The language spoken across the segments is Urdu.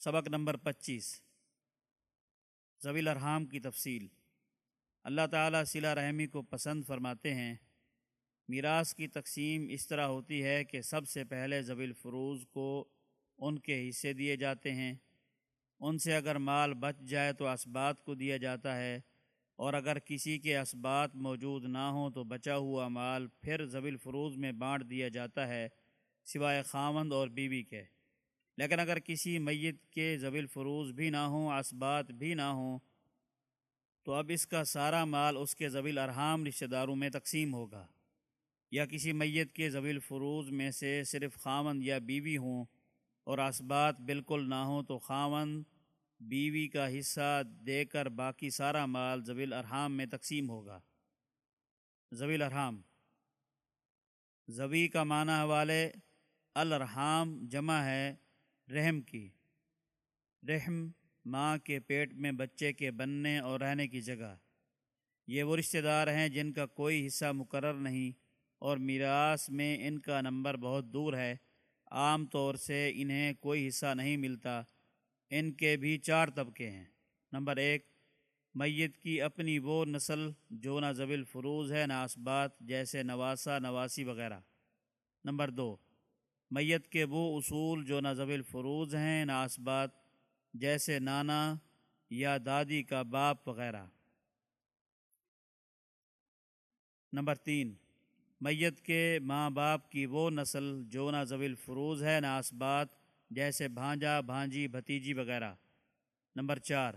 سبق نمبر پچیس۔ زویل ارحام کی تفصیل۔ اللہ تعالیٰ صلہ رحمی کو پسند فرماتے ہیں۔ میراث کی تقسیم اس طرح ہوتی ہے کہ سب سے پہلے زویل فروز کو ان کے حصے دیے جاتے ہیں۔ ان سے اگر مال بچ جائے تو اسبات کو دیا جاتا ہے۔ اور اگر کسی کے اسبات موجود نہ ہوں تو بچا ہوا مال پھر زویل فروز میں بانٹ دیا جاتا ہے، سوائے خامند اور بیوی کے۔ لیکن اگر کسی میت کے زویل فروز بھی نہ ہوں اسبات بھی نہ ہوں، تو اب اس کا سارا مال اس کے زویل ارحام رشتہ داروں میں تقسیم ہوگا۔ یا کسی میت کے زویل فروز میں سے صرف خامند یا بیوی ہوں اور اسبات بالکل نہ ہوں، تو خامند بیوی کا حصہ دے کر باقی سارا مال زویل ارحام میں تقسیم ہوگا۔ زویل ارحام زوی کا معنی والے الرحام جمع ہے رحم کی۔ رحم ماں کے پیٹ میں بچے کے بننے اور رہنے کی جگہ۔ یہ وہ رشتہ دار ہیں جن کا کوئی حصہ مقرر نہیں اور میراث میں ان کا نمبر بہت دور ہے۔ عام طور سے انہیں کوئی حصہ نہیں ملتا۔ ان کے بھی چار طبقے ہیں۔ نمبر ایک، میت کی اپنی وہ نسل جو نہ زویل فروز ہے، نہ اسبات جیسے نواسا، نواسی وغیرہ۔ نمبر دو میت کے وہ اصول جو نہ زویل فروز ہیں، نہ اسبات جیسے نانا یا دادی کا باپ وغیرہ۔ نمبر تین، میت کے ماں باپ کی وہ نسل جو نہ زویل فروز ہے، نہ اسبات جیسے بھانجا، بھانجی، بھتیجی وغیرہ۔ نمبر چار،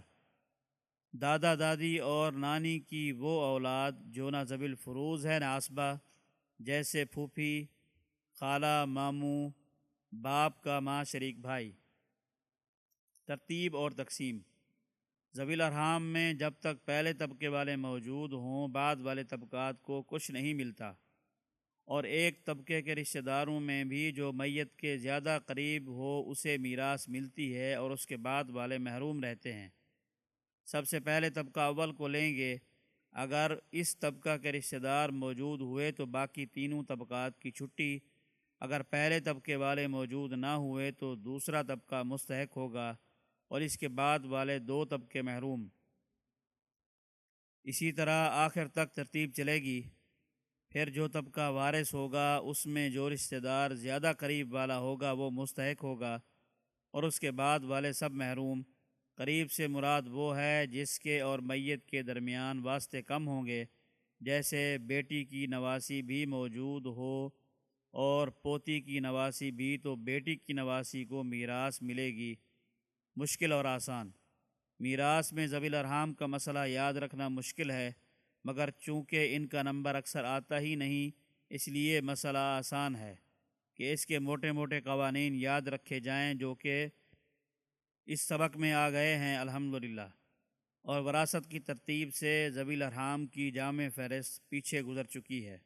دادا دادی اور نانی کی وہ اولاد جو نہ زویل فروز ہے، نہ اسبا جیسے پھوپھی خالہ ماموں، باپ کا ماں شریک بھائی۔ ترتیب اور تقسیم۔ زویل ارحام میں جب تک پہلے طبقے والے موجود ہوں، بعد والے طبقات کو کچھ نہیں ملتا۔ اور ایک طبقے کے رشتہ داروں میں بھی جو میت کے زیادہ قریب ہو، اسے میراث ملتی ہے اور اس کے بعد والے محروم رہتے ہیں۔ سب سے پہلے طبقہ اول کو لیں گے۔ اگر اس طبقہ کے رشتہ دار موجود ہوئے تو باقی تینوں طبقات کی چھٹی اگر پہلے طبقے والے موجود نہ ہوئے تو دوسرا طبقہ مستحق ہوگا اور اس کے بعد والے دو طبقے محروم۔ اسی طرح آخر تک ترتیب چلے گی۔ پھر جو طبقہ وارث ہوگا، اس میں جو رشتہ دار زیادہ قریب والا ہوگا، وہ مستحق ہوگا۔ اور اس کے بعد والے سب محروم۔ قریب سے مراد وہ ہے جس کے اور میت کے درمیان واسطے کم ہوں گے، جیسے بیٹی کی نواسی بھی موجود ہو اور پوتی کی نواسی بھی تو بیٹی کی نواسی کو میراث ملے گی۔ مشکل اور آسان۔ میراث میں زویل ارحام کا مسئلہ یاد رکھنا مشکل ہے، مگر چونکہ ان کا نمبر اکثر آتا ہی نہیں، اس لیے مسئلہ آسان ہے کہ اس کے موٹے موٹے قوانین یاد رکھے جائیں جو کہ اس سبق میں آ گئے ہیں، الحمدللہ۔ اور وراثت کی ترتیب سے زویل ارحام کی جامع فہرست پیچھے گزر چکی ہے۔